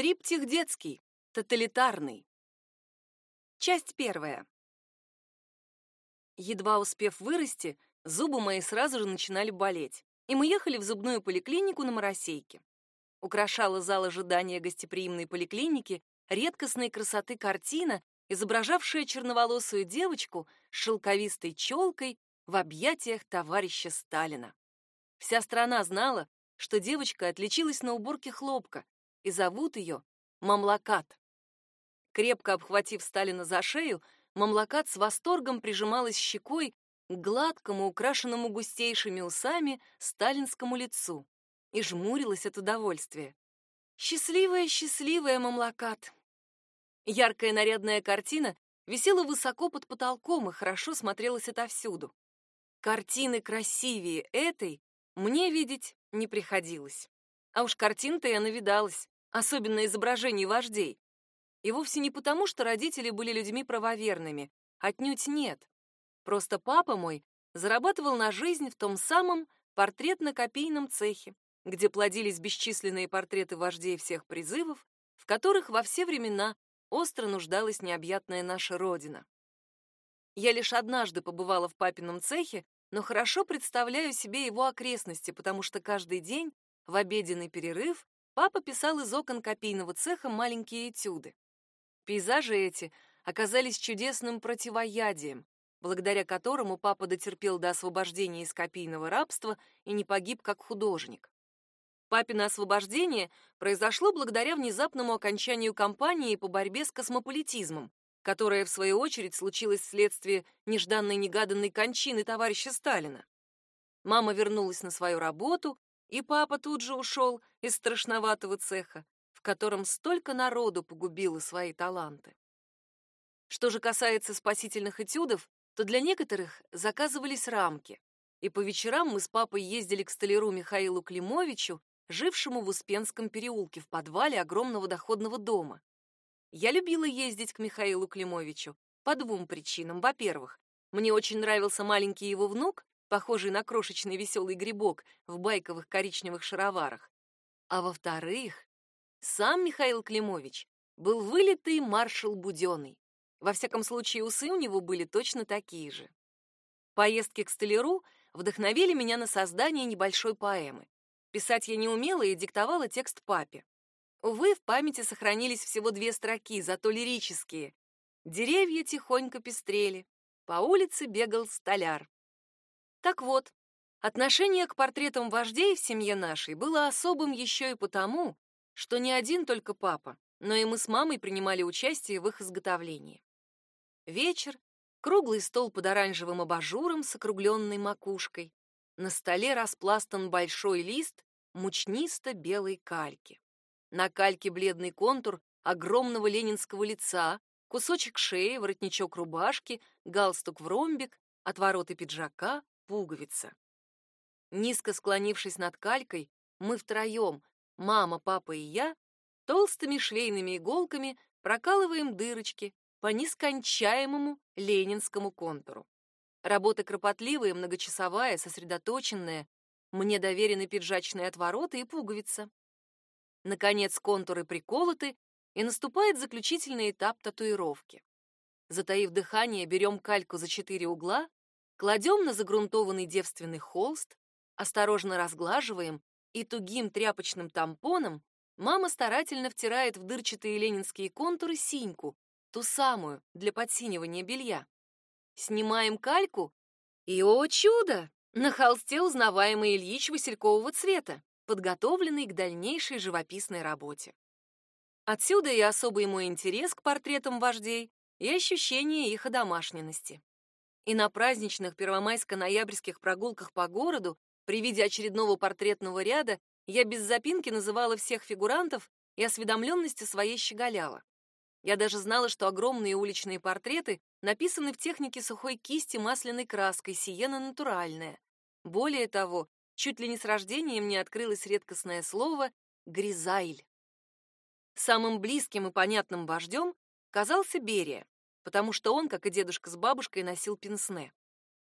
Триптих детский, тоталитарный. Часть первая. Едва успев вырасти, зубы мои сразу же начинали болеть, и мы ехали в зубную поликлинику на Моросейке. Украшала зал ожидания гостеприимной поликлиники редкостной красоты картина, изображавшая черноволосую девочку с шелковистой челкой в объятиях товарища Сталина. Вся страна знала, что девочка отличилась на уборке хлопка, и зовут ее Мамлакат. Крепко обхватив Сталина за шею, Мамлакат с восторгом прижималась щекой к гладкому, украшенному густейшими усами сталинскому лицу и жмурилась от удовольствия. Счастливая, счастливая Мамлакат. Яркая нарядная картина висела высоко под потолком и хорошо смотрелась отовсюду. Картины красивее этой мне видеть не приходилось. А уж картин-то я навидалась, особенно изображений вождей. И вовсе не потому, что родители были людьми правоверными, отнюдь нет. Просто папа мой зарабатывал на жизнь в том самом портретно-копийном цехе, где плодились бесчисленные портреты вождей всех призывов, в которых во все времена остро нуждалась необъятная наша родина. Я лишь однажды побывала в папином цехе, но хорошо представляю себе его окрестности, потому что каждый день в обеденный перерыв папа писал из окон копийного цеха маленькие этюды. Пейзажи эти оказались чудесным противоядием, благодаря которому папа дотерпел до освобождения из копийного рабства и не погиб как художник. Папино освобождение произошло благодаря внезапному окончанию кампании по борьбе с космополитизмом, которая, в свою очередь, случилась вследствие нежданной-негаданной кончины товарища Сталина. Мама вернулась на свою работу, и папа тут же ушел из страшноватого цеха, в котором столько народу погубило свои таланты. Что же касается спасительных этюдов, то для некоторых заказывались рамки, и по вечерам мы с папой ездили к столяру Михаилу Климовичу, жившему в Успенском переулке в подвале огромного доходного дома. Я любила ездить к Михаилу Климовичу по двум причинам. Во-первых, мне очень нравился маленький его внук, похожий на крошечный веселый грибок в байковых коричневых шароварах. А во-вторых, сам Михаил Климович был вылитый маршал Буденный. Во всяком случае, усы у него были точно такие же. Поездки к столяру вдохновили меня на создание небольшой поэмы. Писать я не умела и диктовала текст папе. Увы, в памяти сохранились всего две строки, зато лирические. Деревья тихонько пестрели, по улице бегал столяр. Так вот, отношение к портретам вождей в семье нашей было особым еще и потому, что не один только папа, но и мы с мамой принимали участие в их изготовлении. Вечер, круглый стол под оранжевым абажуром с округленной макушкой, на столе распластан большой лист мучнисто-белой кальки. На кальке бледный контур огромного ленинского лица, кусочек шеи, воротничок рубашки, галстук в ромбик, отвороты пиджака, пуговица. Низко склонившись над калькой, мы втроем, мама, папа и я, толстыми швейными иголками прокалываем дырочки по нескончаемому ленинскому контуру. Работа кропотливая, многочасовая, сосредоточенная. Мне доверены пиджачные отвороты и пуговица. Наконец контуры приколоты, и наступает заключительный этап татуировки. Затаив дыхание, берем кальку за четыре угла, кладем на загрунтованный девственный холст, осторожно разглаживаем и тугим тряпочным тампоном мама старательно втирает в дырчатые ленинские контуры синьку, ту самую для подсинивания белья. Снимаем кальку, и, о чудо, на холсте узнаваемый Ильич василькового цвета подготовленный к дальнейшей живописной работе. Отсюда и особый мой интерес к портретам вождей и ощущение их одомашненности. И на праздничных первомайско-ноябрьских прогулках по городу при виде очередного портретного ряда я без запинки называла всех фигурантов и осведомленности своей щеголяла. Я даже знала, что огромные уличные портреты написаны в технике сухой кисти масляной краской, сиена натуральная. Более того, чуть ли не с рождения мне открылось редкостное слово «гризайль». Самым близким и понятным вождем казался Берия, потому что он, как и дедушка с бабушкой, носил пенсне.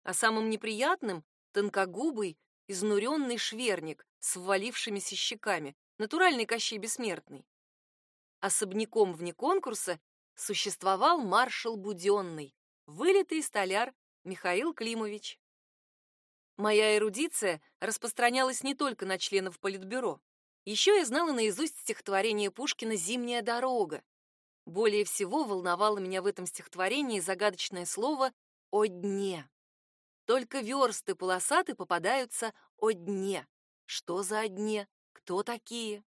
А самым неприятным — тонкогубый, изнуренный шверник с ввалившимися щеками, натуральный Кощей Бессмертный. Особняком вне конкурса существовал маршал Буденный, вылитый столяр Михаил Климович. Моя эрудиция распространялась не только на членов Политбюро. Еще я знала наизусть стихотворение Пушкина «Зимняя дорога». Более всего волновало меня в этом стихотворении загадочное слово «о дне». Только версты полосаты попадаются «о дне». Что за «о дне»? Кто такие?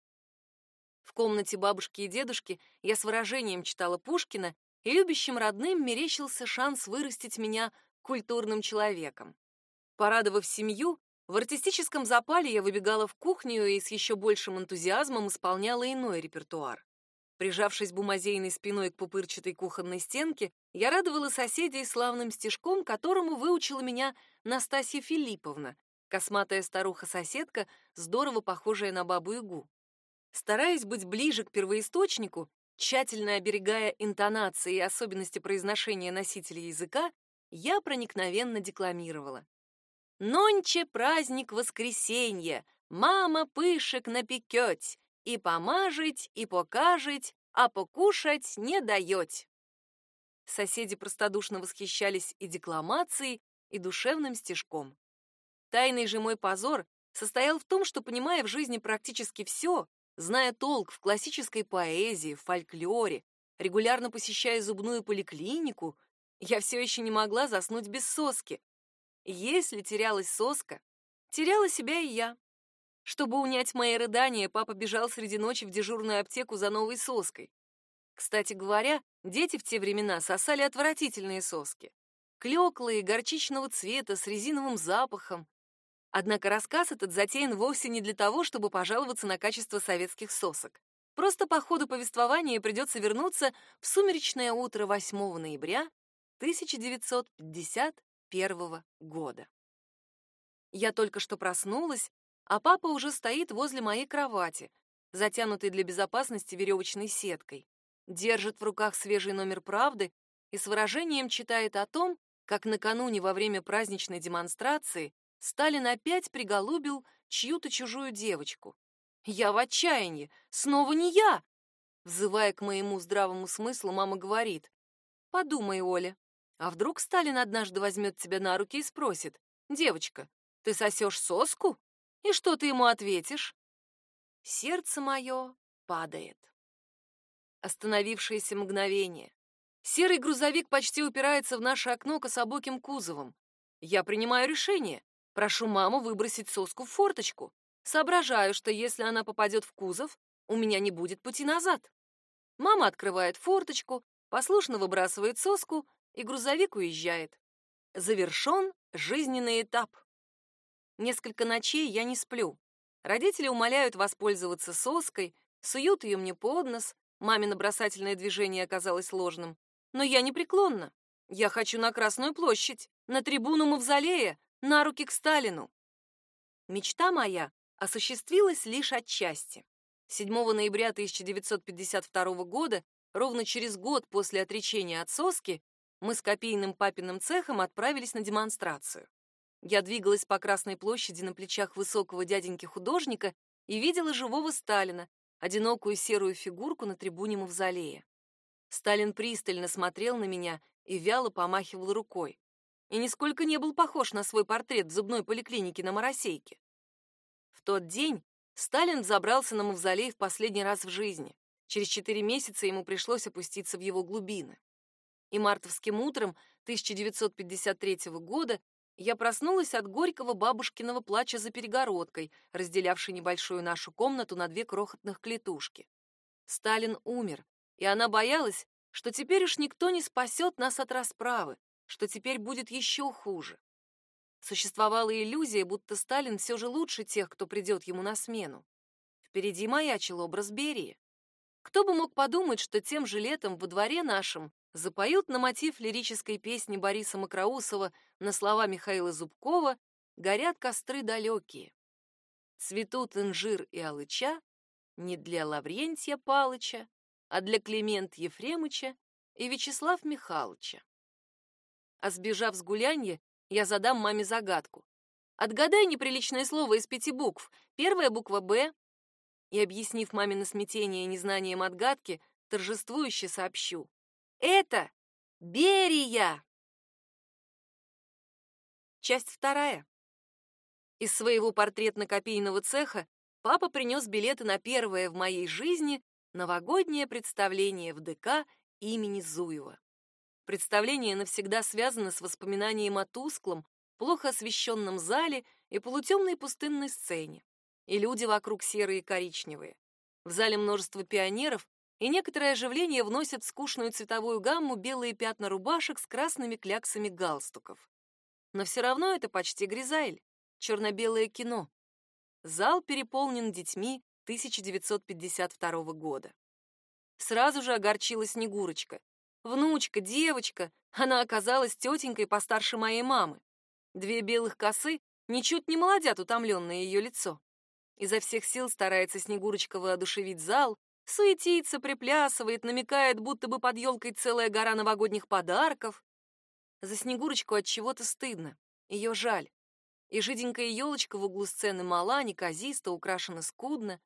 В комнате бабушки и дедушки я с выражением читала Пушкина, и любящим родным мерещился шанс вырастить меня культурным человеком. Порадовав семью, в артистическом запале я выбегала в кухню и с еще большим энтузиазмом исполняла иной репертуар. Прижавшись бумазейной спиной к пупырчатой кухонной стенке, я радовала соседей славным стишком, которому выучила меня Настасья Филипповна, косматая старуха-соседка, здорово похожая на бабу-ягу. Стараясь быть ближе к первоисточнику, тщательно оберегая интонации и особенности произношения носителя языка, я проникновенно декламировала. Нонче праздник воскресенья, мама пышек напекеть, и помажить, и покажить, а покушать не даёть. Соседи простодушно восхищались и декламацией, и душевным стишком. Тайный же мой позор состоял в том, что, понимая в жизни практически все, зная толк в классической поэзии, в фольклоре, регулярно посещая зубную поликлинику, я все еще не могла заснуть без соски, если терялась соска, теряла себя и я. Чтобы унять мои рыдания, папа бежал среди ночи в дежурную аптеку за новой соской. Кстати говоря, дети в те времена сосали отвратительные соски. Клёклые, горчичного цвета, с резиновым запахом. Однако рассказ этот затеян вовсе не для того, чтобы пожаловаться на качество советских сосок. Просто по ходу повествования придется вернуться в сумеречное утро 8 ноября 1950 первого года. Я только что проснулась, а папа уже стоит возле моей кровати, затянутой для безопасности веревочной сеткой, держит в руках свежий номер «Правды» и с выражением читает о том, как накануне во время праздничной демонстрации Сталин опять приголубил чью-то чужую девочку. Я в отчаянии, снова не я. Взывая к моему здравому смыслу, мама говорит: "Подумай, Оля, а вдруг Сталин однажды возьмет тебя на руки и спросит, «Девочка, ты сосешь соску? И что ты ему ответишь?» Сердце мое падает. Остановившееся мгновение. Серый грузовик почти упирается в наше окно кособоким кузовом. Я принимаю решение. Прошу маму выбросить соску в форточку. Соображаю, что если она попадет в кузов, у меня не будет пути назад. Мама открывает форточку, послушно выбрасывает соску и грузовик уезжает. Завершен жизненный этап. Несколько ночей я не сплю. Родители умоляют воспользоваться соской, суют ее мне под нос, мамино бросательное движение оказалось ложным. Но я непреклонна. Я хочу на Красную площадь, на трибуну Мавзолея, на руки к Сталину. Мечта моя осуществилась лишь отчасти. 7 ноября 1952 года, ровно через год после отречения от соски, мы с копийным папиным цехом отправились на демонстрацию. Я двигалась по Красной площади на плечах высокого дяденьки-художника и видела живого Сталина, одинокую серую фигурку на трибуне Мавзолея. Сталин пристально смотрел на меня и вяло помахивал рукой. И нисколько не был похож на свой портрет в зубной поликлинике на Моросейке. В тот день Сталин забрался на Мавзолей в последний раз в жизни. Через четыре месяца ему пришлось опуститься в его глубины и мартовским утром 1953 года я проснулась от горького бабушкиного плача за перегородкой, разделявшей небольшую нашу комнату на две крохотных клетушки. Сталин умер, и она боялась, что теперь уж никто не спасет нас от расправы, что теперь будет еще хуже. Существовала иллюзия, будто Сталин все же лучше тех, кто придет ему на смену. Впереди маячил образ Берии. Кто бы мог подумать, что тем же летом во дворе нашем запоют на мотив лирической песни Бориса Макроусова на слова Михаила Зубкова «Горят костры далекие». Цветут инжир и алыча не для Лаврентия Палыча, а для Климент Ефремыча и Вячеслав Михайловича. А сбежав с гулянья, я задам маме загадку. Отгадай неприличное слово из пяти букв. Первая буква «Б», и, объяснив мамино смятение незнанием отгадки, торжествующе сообщу. Это Берия! Часть вторая. Из своего портретно-копийного цеха папа принес билеты на первое в моей жизни новогоднее представление в ДК имени Зуева. Представление навсегда связано с воспоминанием о тусклом, плохо освещенном зале и полутемной пустынной сцене. И люди вокруг серые и коричневые. В зале множество пионеров, и некоторое оживление вносят в скучную цветовую гамму белые пятна рубашек с красными кляксами галстуков. Но все равно это почти Гризайль черно-белое кино. Зал переполнен детьми 1952 года. Сразу же огорчилась Снегурочка. Внучка, девочка, она оказалась тетенькой постарше моей мамы. Две белых косы ничуть не молодят утомленное ее лицо. Изо всех сил старается Снегурочка воодушевить зал, суетится, приплясывает, намекает, будто бы под елкой целая гора новогодних подарков. За Снегурочку от чего-то стыдно, ее жаль и жиденькая елочка в углу сцены мала, неказисто, украшена скудно.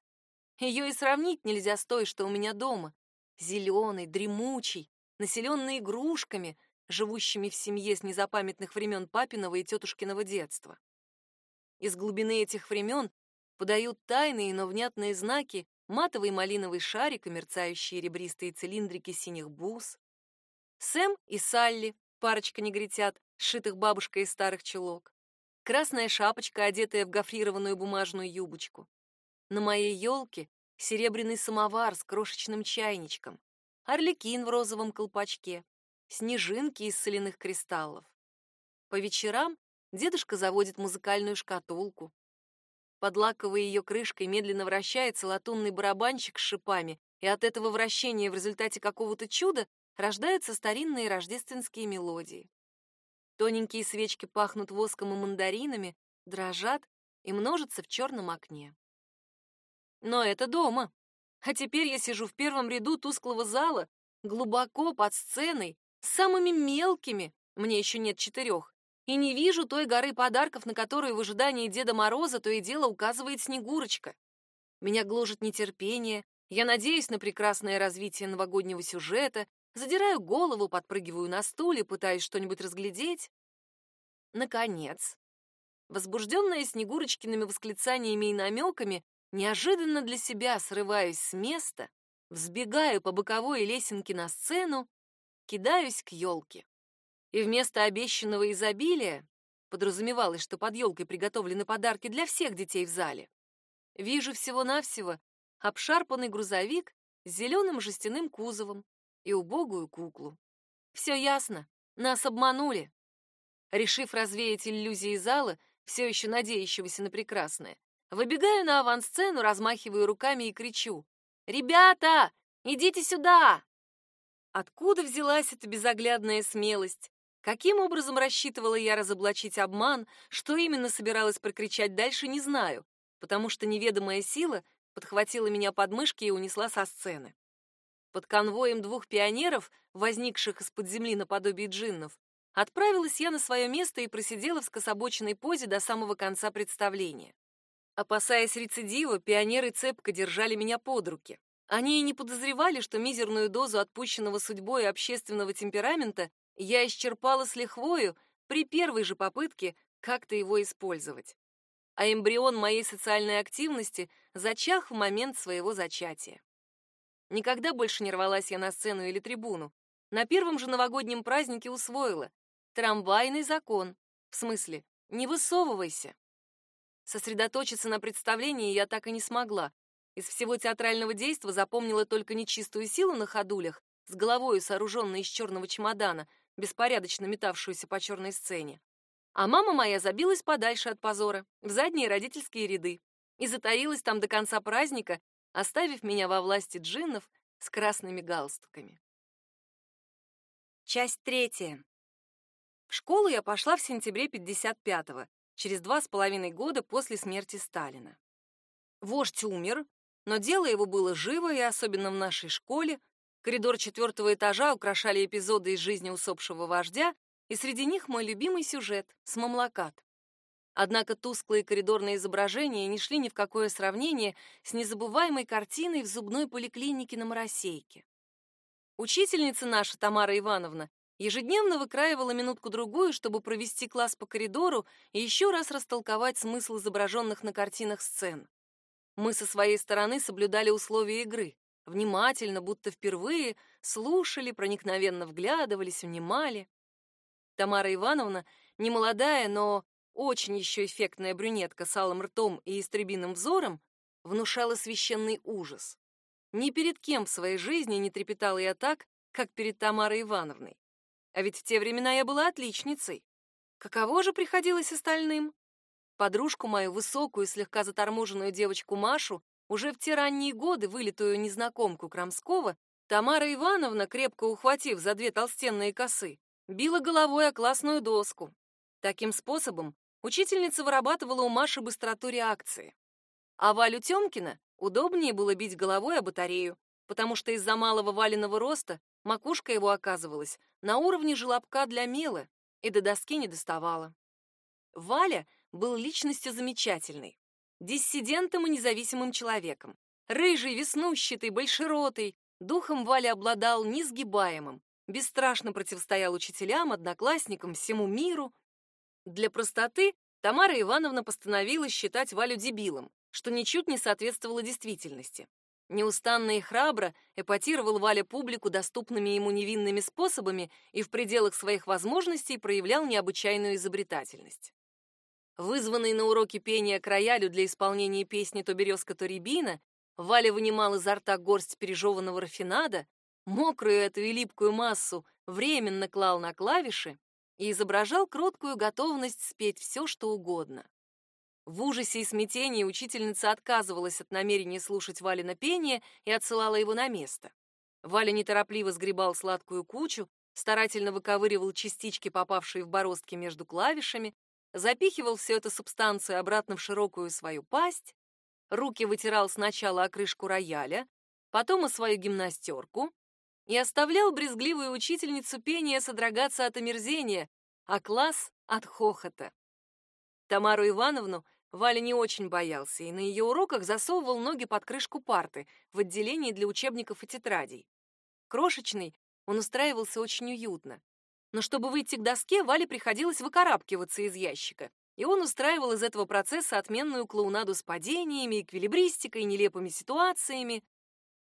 Ее и сравнить нельзя с той, что у меня дома. Зеленый, дремучий, населенный игрушками, живущими в семье с незапамятных времен папиного и тетушкиного детства. Из глубины этих времен подают тайные, но внятные знаки матовый малиновый шарик и мерцающие ребристые цилиндрики синих бус. Сэм и Салли, парочка негритят, сшитых бабушкой из старых чулок красная шапочка, одетая в гофрированную бумажную юбочку. На моей елке серебряный самовар с крошечным чайничком, орликин в розовом колпачке, снежинки из соляных кристаллов. По вечерам дедушка заводит музыкальную шкатулку. Под лаковой ее крышкой медленно вращается латунный барабанчик с шипами, и от этого вращения в результате какого-то чуда рождаются старинные рождественские мелодии. Тоненькие свечки пахнут воском и мандаринами, дрожат и множатся в черном окне. Но это дома. А теперь я сижу в первом ряду тусклого зала, глубоко под сценой, с самыми мелкими, мне еще нет четырех, и не вижу той горы подарков, на которую в ожидании Деда Мороза то и дело указывает Снегурочка. Меня гложет нетерпение, я надеюсь на прекрасное развитие новогоднего сюжета, Задираю голову, подпрыгиваю на стуле, пытаюсь что-нибудь разглядеть. Наконец, возбужденная Снегурочкиными восклицаниями и намеками, неожиданно для себя срываюсь с места, взбегаю по боковой лесенке на сцену, кидаюсь к елке. И вместо обещанного изобилия, подразумевалось, что под елкой приготовлены подарки для всех детей в зале, вижу всего-навсего обшарпанный грузовик с зеленым жестяным кузовом, и убогую куклу. Все ясно, нас обманули. Решив развеять иллюзии зала, все еще надеющегося на прекрасное, выбегаю на авансцену, размахиваю руками и кричу. «Ребята, идите сюда!» Откуда взялась эта безоглядная смелость? Каким образом рассчитывала я разоблачить обман, что именно собиралась прокричать дальше, не знаю, потому что неведомая сила подхватила меня под мышки и унесла со сцены. Под конвоем двух пионеров, возникших из-под земли наподобие джиннов, отправилась я на свое место и просидела в скособоченной позе до самого конца представления. Опасаясь рецидива, пионеры цепко держали меня под руки. Они и не подозревали, что мизерную дозу отпущенного судьбой общественного темперамента я исчерпала с лихвою при первой же попытке как-то его использовать. А эмбрион моей социальной активности зачах в момент своего зачатия. Никогда больше не рвалась я на сцену или трибуну. На первом же новогоднем празднике усвоила. Трамвайный закон. В смысле, не высовывайся. Сосредоточиться на представлении я так и не смогла. Из всего театрального действа запомнила только нечистую силу на ходулях, с головой сооруженной из черного чемодана, беспорядочно метавшуюся по черной сцене. А мама моя забилась подальше от позора, в задние родительские ряды, и затаилась там до конца праздника, оставив меня во власти джиннов с красными галстуками. Часть третья. В школу я пошла в сентябре 55-го, через два с половиной года после смерти Сталина. Вождь умер, но дело его было живо, и особенно в нашей школе. Коридор четвертого этажа украшали эпизоды из жизни усопшего вождя, и среди них мой любимый сюжет — Смамлакат. Однако тусклые коридорные изображения не шли ни в какое сравнение с незабываемой картиной в зубной поликлинике на Моросейке. Учительница наша, Тамара Ивановна, ежедневно выкраивала минутку-другую, чтобы провести класс по коридору и еще раз растолковать смысл изображенных на картинах сцен. Мы со своей стороны соблюдали условия игры. Внимательно, будто впервые, слушали, проникновенно вглядывались, внимали. Тамара Ивановна, не молодая, но очень еще эффектная брюнетка с алым ртом и истребиным взором, внушала священный ужас. Ни перед кем в своей жизни не трепетала я так, как перед Тамарой Ивановной. А ведь в те времена я была отличницей. Каково же приходилось остальным? Подружку мою, высокую, слегка заторможенную девочку Машу, уже в те ранние годы вылитую незнакомку Крамского, Тамара Ивановна, крепко ухватив за две толстенные косы, била головой о классную доску. Таким способом учительница вырабатывала у Маши быстроту реакции. А Валю Тёмкина удобнее было бить головой о батарею, потому что из-за малого Валиного роста макушка его оказывалась на уровне желобка для мела и до доски не доставала. Валя был личностью замечательной, диссидентом и независимым человеком. Рыжий, веснущатый, большеротый, духом Валя обладал несгибаемым, бесстрашно противостоял учителям, одноклассникам, всему миру. Для простоты Тамара Ивановна постановила считать Валю дебилом, что ничуть не соответствовало действительности. Неустанно и храбро эпатировал Валя публику доступными ему невинными способами и в пределах своих возможностей проявлял необычайную изобретательность. Вызванный на уроке пения к роялю для исполнения песни «То березка, то рябина», Валя вынимал изо рта горсть пережеванного рафинада, мокрую эту и липкую массу временно клал на клавиши и изображал кроткую готовность спеть все, что угодно. В ужасе и смятении учительница отказывалась от намерения слушать Валина пение и отсылала его на место. Валя неторопливо сгребал сладкую кучу, старательно выковыривал частички, попавшие в бороздки между клавишами, запихивал всю эту субстанцию обратно в широкую свою пасть, руки вытирал сначала о крышку рояля, потом о свою гимнастерку и оставлял брезгливую учительницу пения содрогаться от омерзения, а класс — от хохота. Тамару Ивановну Валя не очень боялся и на ее уроках засовывал ноги под крышку парты в отделении для учебников и тетрадей. Крошечный, он устраивался очень уютно. Но чтобы выйти к доске, Вале приходилось выкарабкиваться из ящика, и он устраивал из этого процесса отменную клоунаду с падениями, эквилибристикой, нелепыми ситуациями.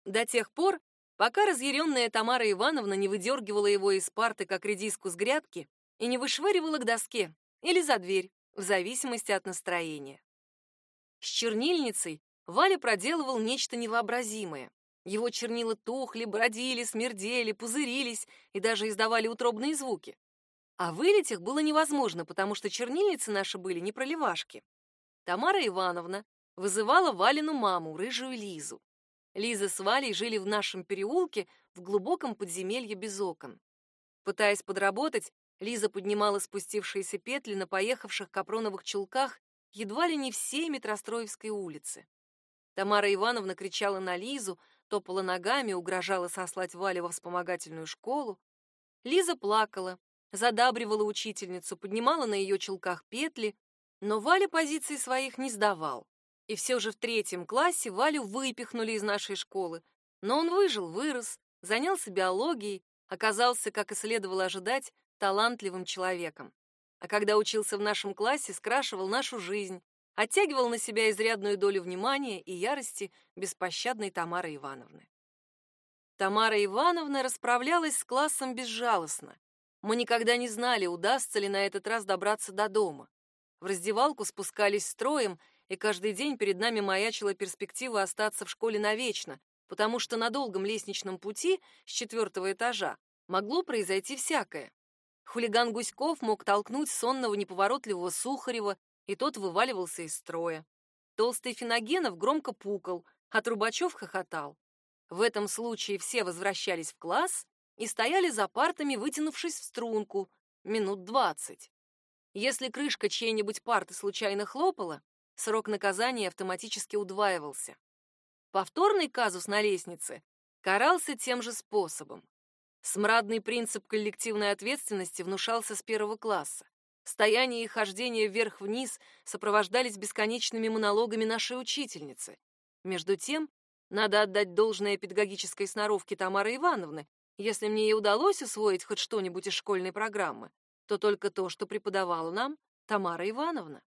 До тех пор, пока разъяренная Тамара Ивановна не выдергивала его из парты, как редиску с грядки, и не вышвыривала к доске или за дверь, в зависимости от настроения. С чернильницей Валя проделывал нечто невообразимое. Его чернила тухли, бродили, смердели, пузырились и даже издавали утробные звуки. А вылить их было невозможно, потому что чернильницы наши были не проливашки. Тамара Ивановна вызывала Валину маму, рыжую Лизу. Лиза с Валей жили в нашем переулке в глубоком подземелье без окон. Пытаясь подработать, Лиза поднимала спустившиеся петли на поехавших капроновых чулках едва ли не всей Метростроевской улицы. Тамара Ивановна кричала на Лизу, топала ногами, угрожала сослать Валю во вспомогательную школу. Лиза плакала, задабривала учительницу, поднимала на ее чулках петли, но Валя позиции своих не сдавал. И все же в третьем классе Валю выпихнули из нашей школы. Но он выжил, вырос, занялся биологией, оказался, как и следовало ожидать, талантливым человеком. А когда учился в нашем классе, скрашивал нашу жизнь, оттягивал на себя изрядную долю внимания и ярости беспощадной Тамары Ивановны. Тамара Ивановна расправлялась с классом безжалостно. Мы никогда не знали, удастся ли на этот раз добраться до дома. В раздевалку спускались строем, и каждый день перед нами маячила перспектива остаться в школе навечно, потому что на долгом лестничном пути с четвертого этажа могло произойти всякое. Хулиган Гуськов мог толкнуть сонного неповоротливого Сухарева, и тот вываливался из строя. Толстый Финогенов громко пукал, а Трубачев хохотал. В этом случае все возвращались в класс и стояли за партами, вытянувшись в струнку, минут двадцать. Если крышка чьей-нибудь парты случайно хлопала, срок наказания автоматически удваивался. Повторный казус на лестнице карался тем же способом. Смрадный принцип коллективной ответственности внушался с первого класса. Стояние и хождение вверх-вниз сопровождались бесконечными монологами нашей учительницы. Между тем, надо отдать должное педагогической сноровке Тамары Ивановны. Если мне и удалось усвоить хоть что-нибудь из школьной программы, то только то, что преподавала нам Тамара Ивановна.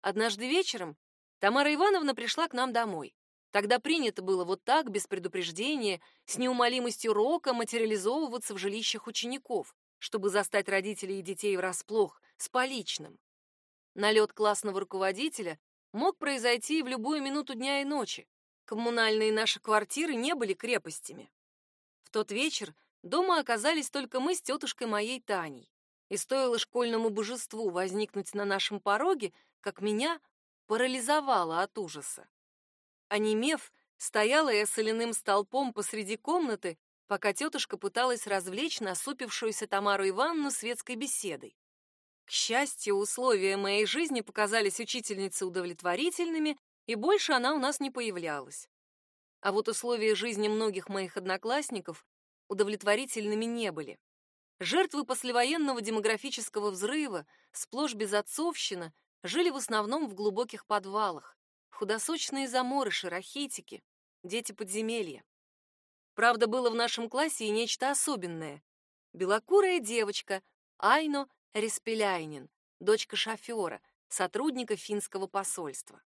Однажды вечером Тамара Ивановна пришла к нам домой. Тогда принято было вот так, без предупреждения, с неумолимостью рока материализовываться в жилищах учеников, чтобы застать родителей и детей врасплох, с поличным. Налет классного руководителя мог произойти и в любую минуту дня и ночи. Коммунальные наши квартиры не были крепостями. В тот вечер дома оказались только мы с тетушкой моей Таней. И стоило школьному божеству возникнуть на нашем пороге, как меня парализовало от ужаса. Онемев, стояла я соляным столпом посреди комнаты, пока тетушка пыталась развлечь насупившуюся Тамару Ивановну светской беседой. К счастью, условия моей жизни показались учительнице удовлетворительными, и больше она у нас не появлялась. А вот условия жизни многих моих одноклассников удовлетворительными не были. Жертвы послевоенного демографического взрыва, сплошь безотцовщина, жили в основном в глубоких подвалах, худосочные заморыши, рахитики, дети подземелья. Правда, было в нашем классе и нечто особенное. Белокурая девочка Айно Респеляйнин, дочка шофера, сотрудника финского посольства.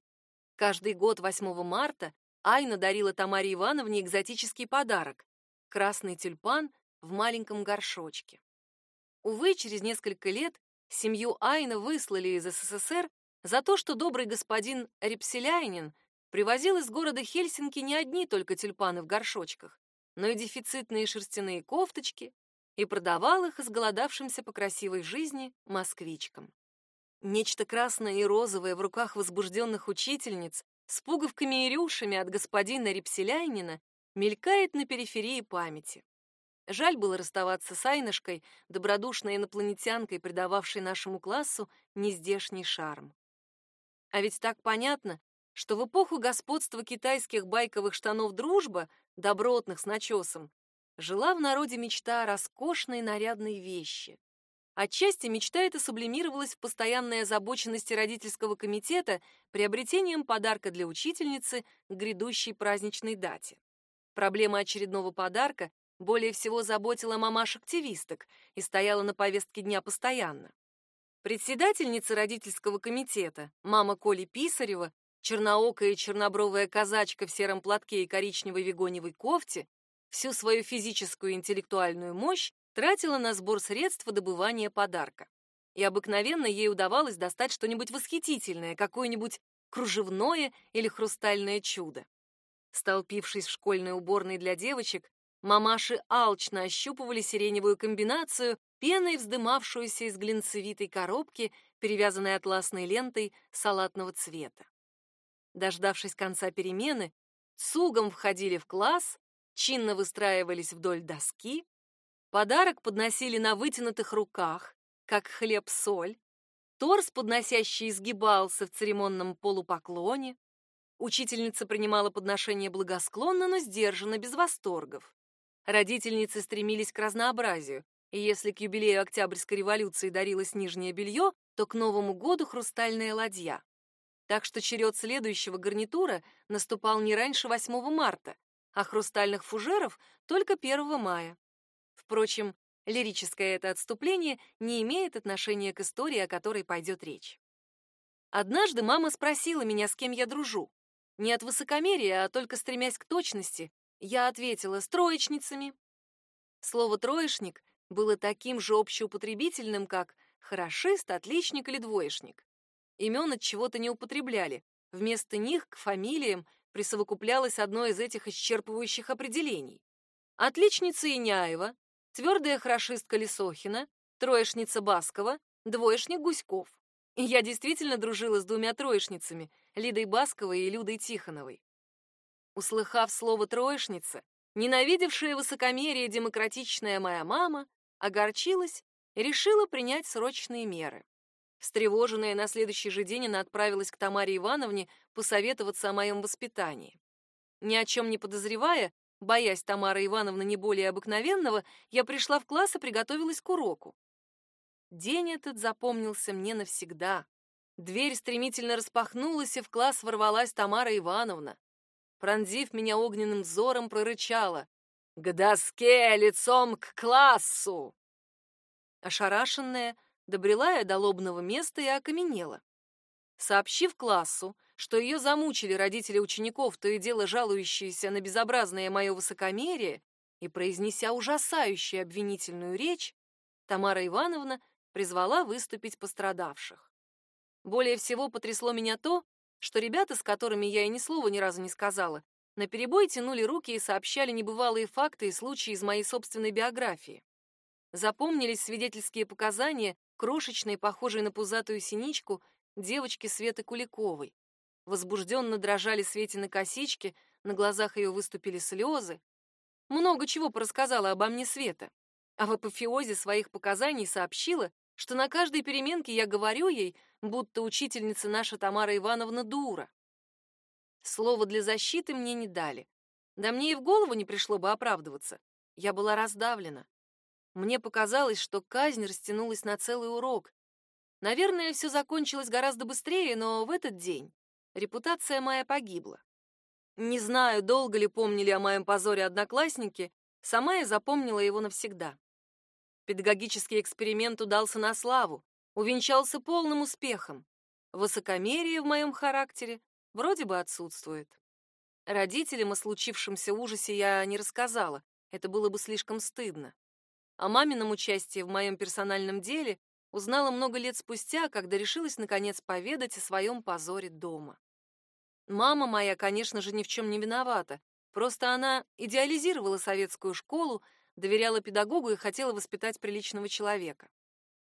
Каждый год 8 марта Айна дарила Тамаре Ивановне экзотический подарок — красный тюльпан в маленьком горшочке. Увы, через несколько лет семью Айна выслали из СССР за то, что добрый господин Репселяйнин привозил из города Хельсинки не одни только тюльпаны в горшочках, но и дефицитные шерстяные кофточки и продавал их изголодавшимся по красивой жизни москвичкам. Нечто красное и розовое в руках возбужденных учительниц с пуговками и рюшами от господина Репселяйнина мелькает на периферии памяти. Жаль было расставаться с Айнышкой, добродушной инопланетянкой, придававшей нашему классу нездешний шарм. А ведь так понятно, что в эпоху господства китайских байковых штанов дружба, добротных с начесом, жила в народе мечта о роскошной нарядной вещи. Отчасти мечта эта сублимировалась в постоянной озабоченности родительского комитета приобретением подарка для учительницы к грядущей праздничной дате. Проблема очередного подарка более всего заботила мамаш-активисток и стояла на повестке дня постоянно. Председательница родительского комитета, мама Коли Писарева, черноокая и чернобровая казачка в сером платке и коричневой вегоневой кофте, всю свою физическую и интеллектуальную мощь тратила на сбор средств добывания подарка. И обыкновенно ей удавалось достать что-нибудь восхитительное, какое-нибудь кружевное или хрустальное чудо. Столпившись в школьной уборной для девочек, мамаши алчно ощупывали сиреневую комбинацию пеной вздымавшуюся из глинцевитой коробки, перевязанной атласной лентой салатного цвета. Дождавшись конца перемены, цугом входили в класс, чинно выстраивались вдоль доски, подарок подносили на вытянутых руках, как хлеб-соль, торс подносящий изгибался в церемонном полупоклоне, учительница принимала подношение благосклонно, но сдержанно, без восторгов. Родительницы стремились к разнообразию, и если к юбилею Октябрьской революции дарилось нижнее белье, то к Новому году хрустальная ладья. Так что черед следующего гарнитура наступал не раньше 8 марта, а хрустальных фужеров только 1 мая. Впрочем, лирическое это отступление не имеет отношения к истории, о которой пойдет речь. Однажды мама спросила меня, с кем я дружу. Не от высокомерия, а только стремясь к точности, я ответила с троечницами. Слово «троечник» было таким же общеупотребительным, как хорошист, отличник или двоечник. Имен от чего-то не употребляли. Вместо них к фамилиям присовокуплялось одно из этих исчерпывающих определений. Отличница Иняева, твердая хорошистка Лисохина, троечница Баскова, двоечник Гуськов. Я действительно дружила с двумя троечницами, Лидой Басковой и Людой Тихоновой. Услыхав слово «троечница», ненавидевшая высокомерие демократичная моя мама огорчилась и решила принять срочные меры. Встревоженная на следующий же день она отправилась к Тамаре Ивановне посоветоваться о моем воспитании. Ни о чем не подозревая, боясь Тамары Ивановны не более обыкновенного, я пришла в класс и приготовилась к уроку. День этот запомнился мне навсегда. Дверь стремительно распахнулась, и в класс ворвалась Тамара Ивановна. Пронзив меня огненным взором, прорычала. «К доске, лицом к классу!» Ошарашенная, добрела я до лобного места и окаменела. Сообщив классу, что ее замучили родители учеников, то и дело жалующиеся на безобразное мое высокомерие, и произнеся ужасающую обвинительную речь, Тамара Ивановна призвала выступить пострадавших. Более всего потрясло меня то, что ребята, с которыми я и ни слова ни разу не сказала, наперебой тянули руки и сообщали небывалые факты и случаи из моей собственной биографии. Запомнились свидетельские показания крошечной, похожей на пузатую синичку, девочки Светы Куликовой. Возбужденно дрожали Светины косички, на глазах ее выступили слезы. Много чего порассказала обо мне Света. А в апофеозе своих показаний сообщила, что на каждой переменке я говорю ей, будто учительница наша Тамара Ивановна дура. Слово для защиты мне не дали. Да мне и в голову не пришло бы оправдываться. Я была раздавлена. Мне показалось, что казнь растянулась на целый урок. Наверное, все закончилось гораздо быстрее, но в этот день репутация моя погибла. Не знаю, долго ли помнили о моем позоре одноклассники, сама я запомнила его навсегда. Педагогический эксперимент удался на славу, увенчался полным успехом. Высокомерие в моем характере вроде бы отсутствует. Родителям о случившемся ужасе я не рассказала, это было бы слишком стыдно. О мамином участии в моем персональном деле узнала много лет спустя, когда решилась наконец поведать о своем позоре дома. Мама моя, конечно же, ни в чем не виновата, просто она идеализировала советскую школу, доверяла педагогу и хотела воспитать приличного человека.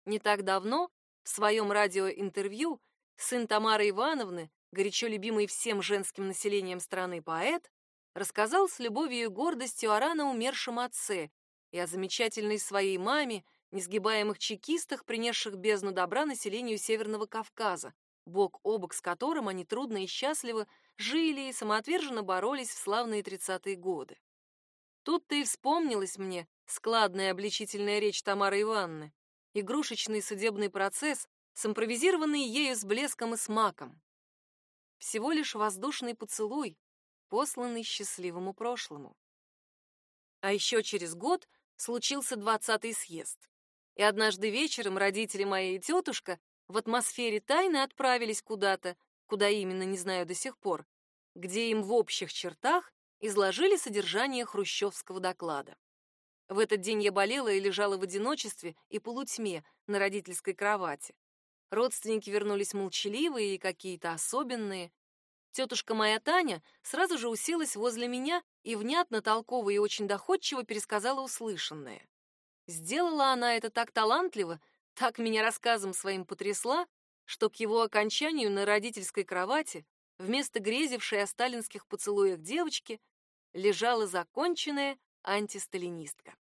Не так давно в своем радиоинтервью сын Тамары Ивановны, горячо любимый всем женским населением страны поэт, рассказал с любовью и гордостью о рано умершем отце и о замечательной своей маме, несгибаемых чекистах, принесших бездну добра населению Северного Кавказа, бок о бок с которым они трудно и счастливо жили и самоотверженно боролись в славные тридцатые годы. Тут-то и вспомнилась мне складная обличительная речь Тамары Ивановны, игрушечный судебный процесс, симпровизированный ею с блеском и смаком. Всего лишь воздушный поцелуй, посланный счастливому прошлому. А еще через год случился двадцатый съезд. И однажды вечером родители мои и тетушка в атмосфере тайны отправились куда-то, куда именно не знаю до сих пор, где им в общих чертах изложили содержание хрущевского доклада. В этот день я болела и лежала в одиночестве и полутьме на родительской кровати. Родственники вернулись молчаливые и какие-то особенные. Тетушка моя Таня сразу же уселась возле меня и внятно, толково и очень доходчиво пересказала услышанное. Сделала она это так талантливо, так меня рассказом своим потрясла, что к его окончанию на родительской кровати вместо грезившей о сталинских поцелуях девочки лежала законченная антисталинистка.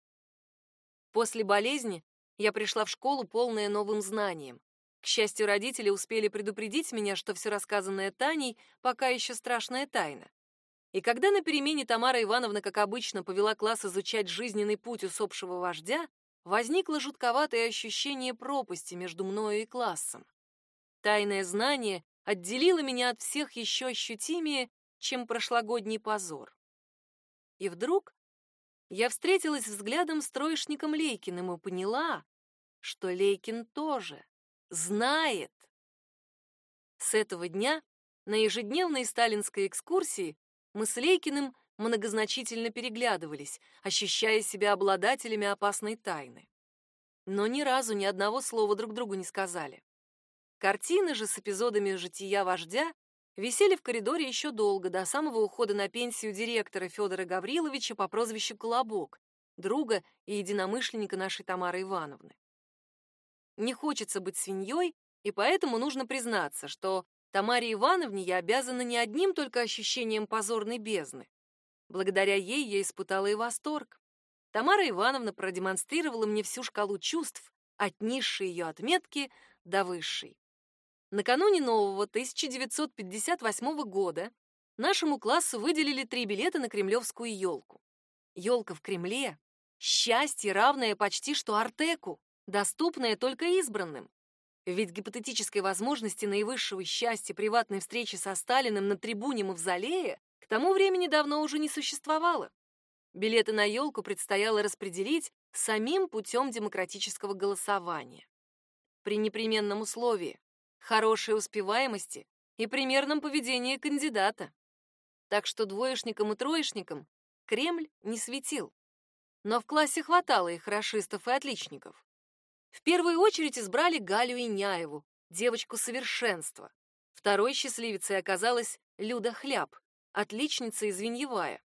После болезни я пришла в школу полная новым знанием. К счастью, родители успели предупредить меня, что все рассказанное Таней пока еще страшная тайна. И когда на перемене Тамара Ивановна, как обычно, повела класс изучать жизненный путь усопшего вождя, возникло жутковатое ощущение пропасти между мною и классом. Тайное знание отделило меня от всех еще ощутимее, чем прошлогодний позор. И вдруг я встретилась взглядом с троечником Лейкиным и поняла, что Лейкин тоже знает. С этого дня на ежедневной сталинской экскурсии мы с Лейкиным многозначительно переглядывались, ощущая себя обладателями опасной тайны. Но ни разу ни одного слова друг другу не сказали. Картины же с эпизодами жития вождя висели в коридоре еще долго, до самого ухода на пенсию директора Федора Гавриловича по прозвищу Колобок, друга и единомышленника нашей Тамары Ивановны. Не хочется быть свиньей, и поэтому нужно признаться, что Тамаре Ивановне я обязана не одним только ощущением позорной бездны. Благодаря ей я испытала и восторг. Тамара Ивановна продемонстрировала мне всю шкалу чувств, от низшей ее отметки до высшей. Накануне нового 1958 года нашему классу выделили три билета на кремлевскую елку. Елка в Кремле — счастье, равное почти что Артеку. Доступное только избранным. Ведь гипотетической возможности наивысшего счастья приватной встречи со Сталиным на трибуне Мавзолея к тому времени давно уже не существовало. Билеты на елку предстояло распределить самим путем демократического голосования. При непременном условии — хорошей успеваемости и примерном поведении кандидата. Так что двоечникам и троечникам Кремль не светил. Но в классе хватало и хорошистов, и отличников. В первую очередь избрали Галю Иняеву, девочку совершенства. Второй счастливицей оказалась Люда Хляб, отличница из Виньевая.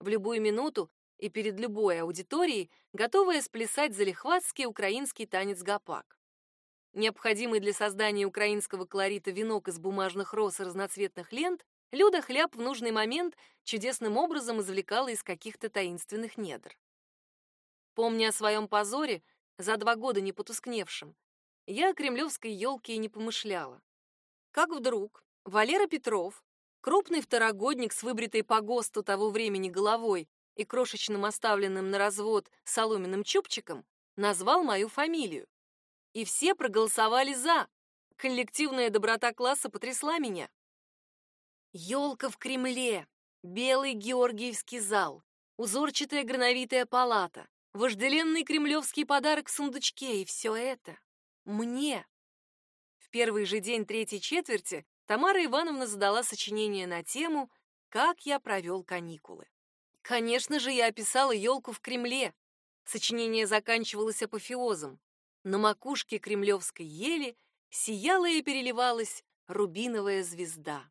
В любую минуту и перед любой аудиторией готовая сплясать залихватский украинский танец гапак. Необходимый для создания украинского колорита венок из бумажных роз и разноцветных лент Люда Хляб в нужный момент чудесным образом извлекала из каких-то таинственных недр. Помня о своем позоре, за два года не потускневшим, я о кремлевской елке и не помышляла. Как вдруг Валера Петров, крупный второгодник с выбритой по ГОСТу того времени головой и крошечным оставленным на развод соломенным чубчиком, назвал мою фамилию. И все проголосовали «за». Коллективная доброта класса потрясла меня. Елка в Кремле, белый Георгиевский зал, узорчатая грановитая палата, вожделенный кремлевский подарок в сундучке, и все это мне. В первый же день третьей четверти Тамара Ивановна задала сочинение на тему «Как я провел каникулы». Конечно же, я описала елку в Кремле. Сочинение заканчивалось апофеозом. На макушке кремлевской ели сияла и переливалась рубиновая звезда.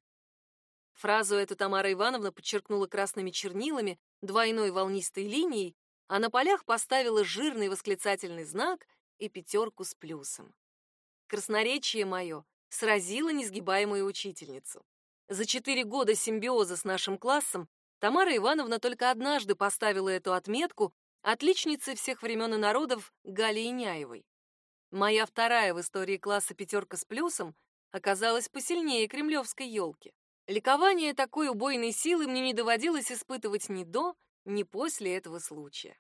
Фразу эту Тамара Ивановна подчеркнула красными чернилами, двойной волнистой линией а на полях поставила жирный восклицательный знак и пятерку с плюсом. Красноречие мое сразило несгибаемую учительницу. За четыре года симбиоза с нашим классом Тамара Ивановна только однажды поставила эту отметку отличнице всех времен и народов Гали Иняевой. Моя вторая в истории класса пятерка с плюсом оказалась посильнее кремлевской елки. Ликование такой убойной силы мне не доводилось испытывать ни до, ни после этого случая.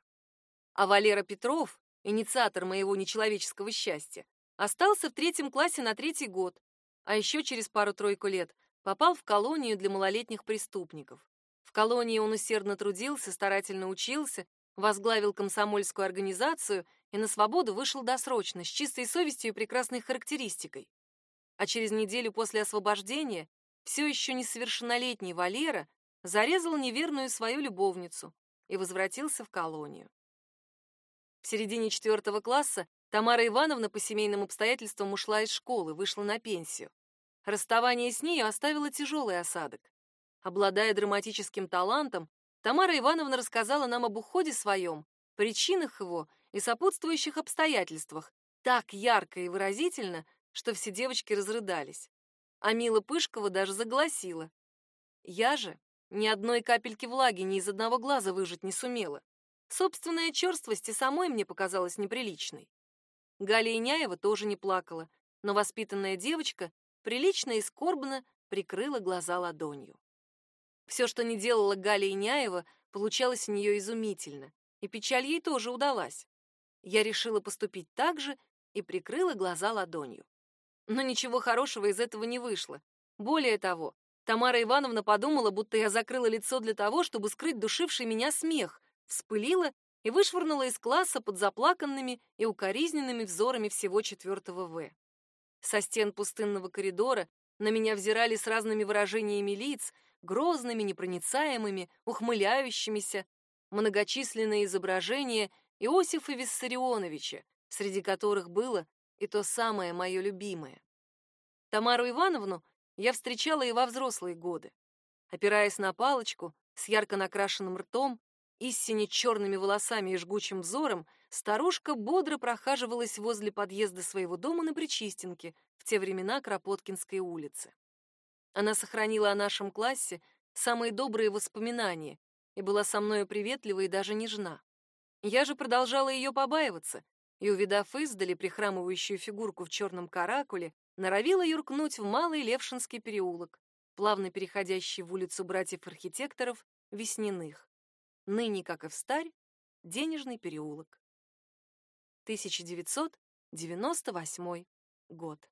А Валера Петров, инициатор моего нечеловеческого счастья, остался в третьем классе на третий год, а еще через пару-тройку лет попал в колонию для малолетних преступников. В колонии он усердно трудился, старательно учился, возглавил комсомольскую организацию и на свободу вышел досрочно, с чистой совестью и прекрасной характеристикой. А через неделю после освобождения все еще несовершеннолетний Валера зарезал неверную свою любовницу и возвратился в колонию. В середине четвертого класса Тамара Ивановна по семейным обстоятельствам ушла из школы, вышла на пенсию. Расставание с ней оставило тяжелый осадок. Обладая драматическим талантом, Тамара Ивановна рассказала нам об уходе своем, причинах его и сопутствующих обстоятельствах так ярко и выразительно, что все девочки разрыдались. А Мила Пышкова даже загласила. Я же ни одной капельки влаги ни из одного глаза выжать не сумела. Собственная черствость и самой мне показалась неприличной. Галя Иняева тоже не плакала, но воспитанная девочка прилично и скорбно прикрыла глаза ладонью. Все, что не делала Галя Иняева, получалось у нее изумительно, и печаль ей тоже удалась. Я решила поступить так же и прикрыла глаза ладонью. Но ничего хорошего из этого не вышло. Более того, Тамара Ивановна подумала, будто я закрыла лицо для того, чтобы скрыть душивший меня смех, вспылила и вышвырнула из класса под заплаканными и укоризненными взорами всего четвертого В. Со стен пустынного коридора на меня взирали с разными выражениями лиц, грозными, непроницаемыми, ухмыляющимися, многочисленные изображения Иосифа Виссарионовича, среди которых было и то самое мое любимое. Тамару Ивановну я встречала и во взрослые годы. Опираясь на палочку, с ярко накрашенным ртом, истине черными волосами и жгучим взором, старушка бодро прохаживалась возле подъезда своего дома на Причистенке в те времена Кропоткинской улицы. Она сохранила о нашем классе самые добрые воспоминания и была со мною приветлива и даже нежна. Я же продолжала ее побаиваться, и, увидав издали прихрамывающую фигурку в черном каракуле, норовила юркнуть в Малый Левшинский переулок, плавно переходящий в улицу братьев-архитекторов Весняных. Ныне, как и в старь, денежный переулок. 1998 год.